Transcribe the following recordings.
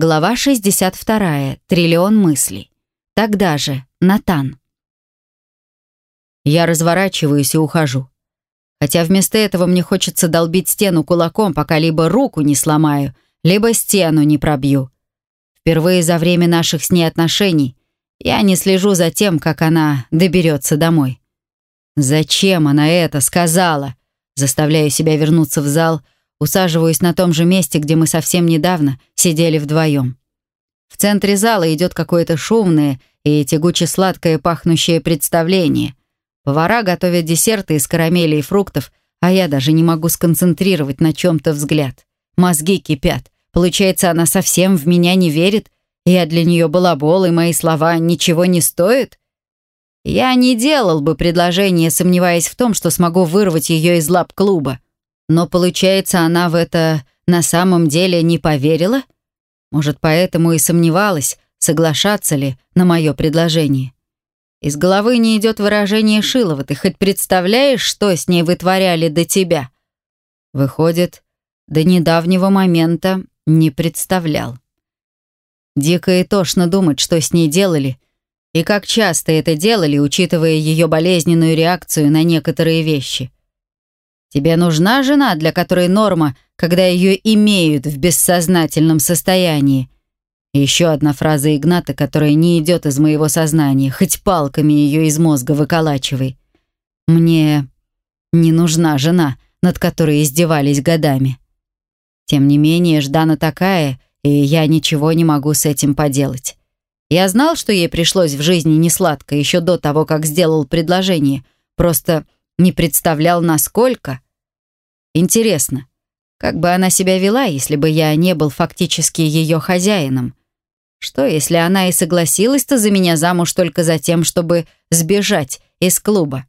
Глава 62. Триллион мыслей. Тогда же. Натан. Я разворачиваюсь и ухожу. Хотя вместо этого мне хочется долбить стену кулаком, пока либо руку не сломаю, либо стену не пробью. Впервые за время наших с ней отношений я не слежу за тем, как она доберется домой. Зачем она это сказала? Заставляю себя вернуться в зал, усаживаюсь на том же месте, где мы совсем недавно сидели вдвоем. В центре зала идет какое-то шумное и тягуче-сладкое пахнущее представление. Повара готовят десерты из карамели и фруктов, а я даже не могу сконцентрировать на чем-то взгляд. Мозги кипят. Получается, она совсем в меня не верит? Я для нее балабол, и мои слова ничего не стоят? Я не делал бы предложение, сомневаясь в том, что смогу вырвать ее из лап клуба. Но, получается, она в это на самом деле не поверила? Может, поэтому и сомневалась, соглашаться ли на мое предложение. Из головы не идет выражение Шилова. Ты хоть представляешь, что с ней вытворяли до тебя? Выходит, до недавнего момента не представлял. Дико и тошно думать, что с ней делали, и как часто это делали, учитывая ее болезненную реакцию на некоторые вещи. Тебе нужна жена, для которой норма, когда ее имеют в бессознательном состоянии, еще одна фраза Игната, которая не идет из моего сознания, хоть палками ее из мозга выколачивай. Мне не нужна жена, над которой издевались годами. Тем не менее, Ждана такая, и я ничего не могу с этим поделать. Я знал, что ей пришлось в жизни несладко еще до того, как сделал предложение, просто не представлял, насколько. Интересно, как бы она себя вела, если бы я не был фактически ее хозяином? Что, если она и согласилась-то за меня замуж только за тем, чтобы сбежать из клуба?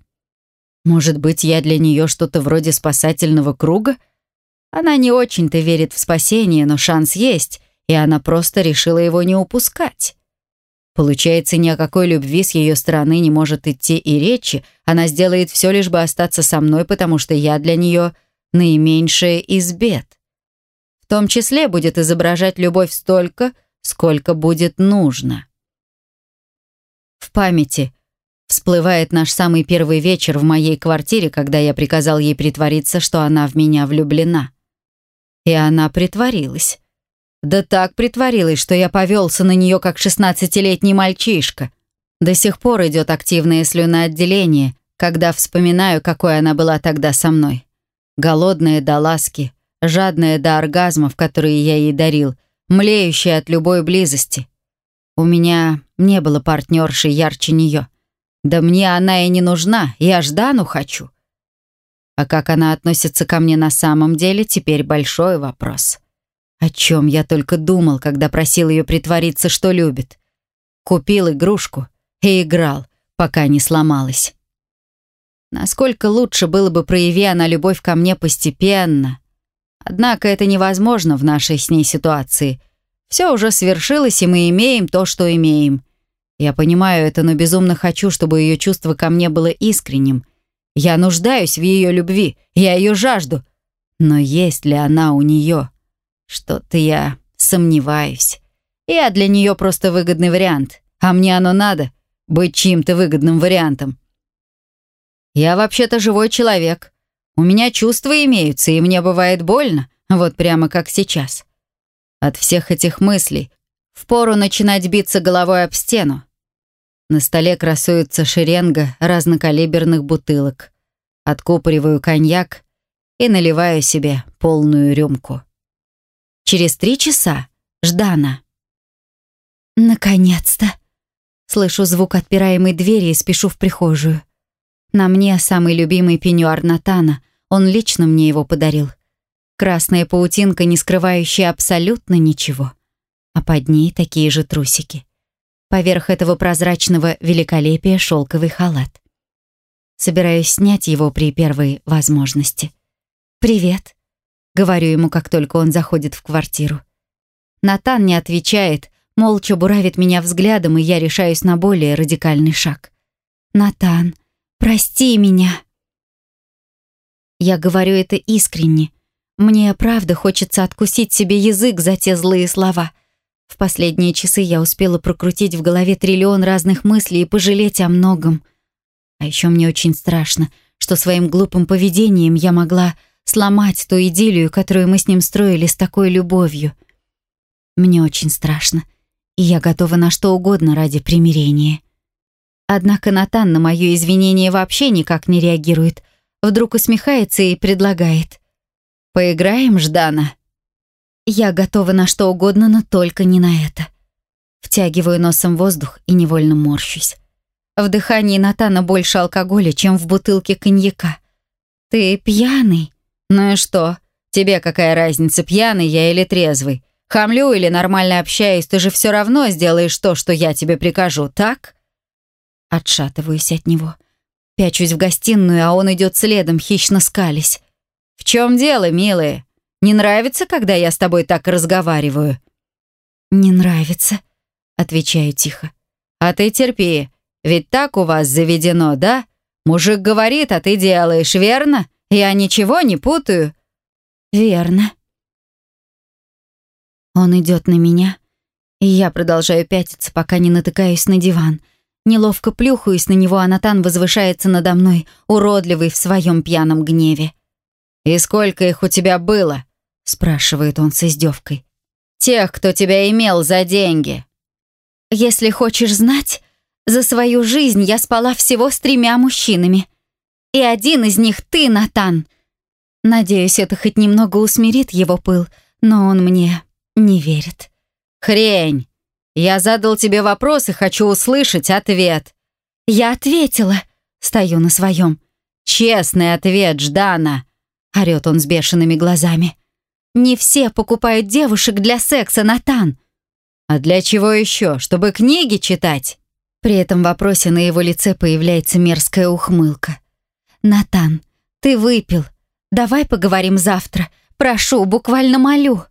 Может быть, я для нее что-то вроде спасательного круга? Она не очень-то верит в спасение, но шанс есть, и она просто решила его не упускать. Получается, ни о какой любви с ее стороны не может идти и речи, она сделает все лишь бы остаться со мной, потому что я для нее наименьшая из бед. В том числе будет изображать любовь столько, сколько будет нужно. В памяти всплывает наш самый первый вечер в моей квартире, когда я приказал ей притвориться, что она в меня влюблена. И она притворилась. Да так притворилась, что я повелся на нее как шестнадцатилетний мальчишка. До сих пор идет активное слюноотделение, когда вспоминаю, какой она была тогда со мной. Голодная до ласки, жадная до оргазмов, которые я ей дарил — млеющая от любой близости. У меня не было партнерши ярче нее. Да мне она и не нужна, я Ждану хочу. А как она относится ко мне на самом деле, теперь большой вопрос. О чем я только думал, когда просил ее притвориться, что любит. Купил игрушку и играл, пока не сломалась. Насколько лучше было бы, прояви она любовь ко мне постепенно, Однако это невозможно в нашей с ней ситуации. Все уже свершилось, и мы имеем то, что имеем. Я понимаю это, но безумно хочу, чтобы ее чувство ко мне было искренним. Я нуждаюсь в ее любви, я ее жажду. Но есть ли она у нее? Что-то я сомневаюсь. Я для нее просто выгодный вариант, а мне оно надо быть чьим-то выгодным вариантом. Я вообще-то живой человек. У меня чувства имеются, и мне бывает больно, вот прямо как сейчас. От всех этих мыслей впору начинать биться головой об стену. На столе красуется шеренга разнокалиберных бутылок. Откупориваю коньяк и наливаю себе полную рюмку. Через три часа Ждана. «Наконец-то!» Слышу звук отпираемой двери и спешу в прихожую. На мне самый любимый пеньюар Натана, он лично мне его подарил. Красная паутинка, не скрывающая абсолютно ничего. А под ней такие же трусики. Поверх этого прозрачного великолепия шелковый халат. Собираюсь снять его при первой возможности. «Привет», — говорю ему, как только он заходит в квартиру. Натан не отвечает, молча буравит меня взглядом, и я решаюсь на более радикальный шаг. «Натан, прости меня!» Я говорю это искренне. Мне правда хочется откусить себе язык за те злые слова. В последние часы я успела прокрутить в голове триллион разных мыслей и пожалеть о многом. А еще мне очень страшно, что своим глупым поведением я могла сломать ту идиллию, которую мы с ним строили с такой любовью. Мне очень страшно, и я готова на что угодно ради примирения. Однако Натан на мое извинение вообще никак не реагирует. Вдруг усмехается и предлагает. «Поиграем, Ждана?» Я готова на что угодно, но только не на это. Втягиваю носом воздух и невольно морщусь. В дыхании Натана больше алкоголя, чем в бутылке коньяка. «Ты пьяный?» «Ну и что? Тебе какая разница, пьяный я или трезвый? Хамлю или нормально общаюсь, ты же все равно сделаешь то, что я тебе прикажу, так?» Отшатываюсь от него. Пячусь в гостиную, а он идет следом, хищно скались. «В чем дело, милые?» Не нравится, когда я с тобой так разговариваю?» «Не нравится», — отвечаю тихо. «А ты терпи, ведь так у вас заведено, да? Мужик говорит, а ты делаешь, верно? Я ничего не путаю». «Верно». Он идет на меня, и я продолжаю пятиться, пока не натыкаюсь на диван. Неловко плюхаюсь на него, а Натан возвышается надо мной, уродливый в своем пьяном гневе. «И сколько их у тебя было?» спрашивает он с издевкой. «Тех, кто тебя имел за деньги». «Если хочешь знать, за свою жизнь я спала всего с тремя мужчинами. И один из них ты, Натан. Надеюсь, это хоть немного усмирит его пыл, но он мне не верит». «Хрень! Я задал тебе вопрос и хочу услышать ответ». «Я ответила», — стою на своем. «Честный ответ, Ждана», — орёт он с бешеными глазами. Не все покупают девушек для секса, Натан. А для чего еще? Чтобы книги читать? При этом вопросе на его лице появляется мерзкая ухмылка. «Натан, ты выпил. Давай поговорим завтра. Прошу, буквально молю».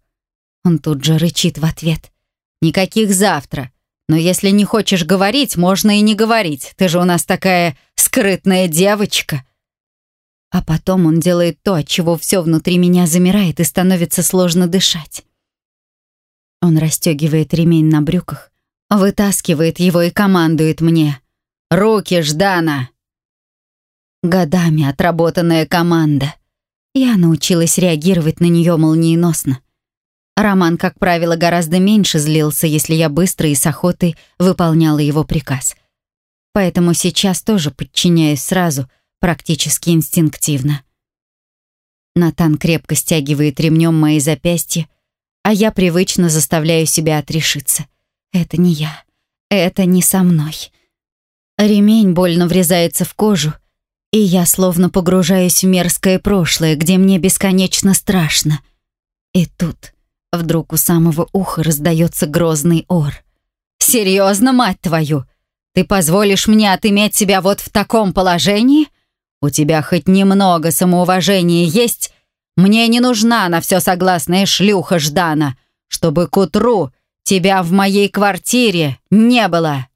Он тут же рычит в ответ. «Никаких завтра. Но если не хочешь говорить, можно и не говорить. Ты же у нас такая скрытная девочка». А потом он делает то, от чего все внутри меня замирает и становится сложно дышать. Он расстегивает ремень на брюках, вытаскивает его и командует мне. «Руки, Ждана!» Годами отработанная команда. Я научилась реагировать на нее молниеносно. Роман, как правило, гораздо меньше злился, если я быстро и с охотой выполняла его приказ. Поэтому сейчас тоже подчиняюсь сразу, практически инстинктивно. Натан крепко стягивает ремнем мои запястья, а я привычно заставляю себя отрешиться. Это не я. Это не со мной. Ремень больно врезается в кожу, и я словно погружаюсь в мерзкое прошлое, где мне бесконечно страшно. И тут вдруг у самого уха раздается грозный ор. «Серьезно, мать твою? Ты позволишь мне отыметь себя вот в таком положении?» У тебя хоть немного самоуважения есть? Мне не нужна на все согласная шлюха Ждана, чтобы к утру тебя в моей квартире не было».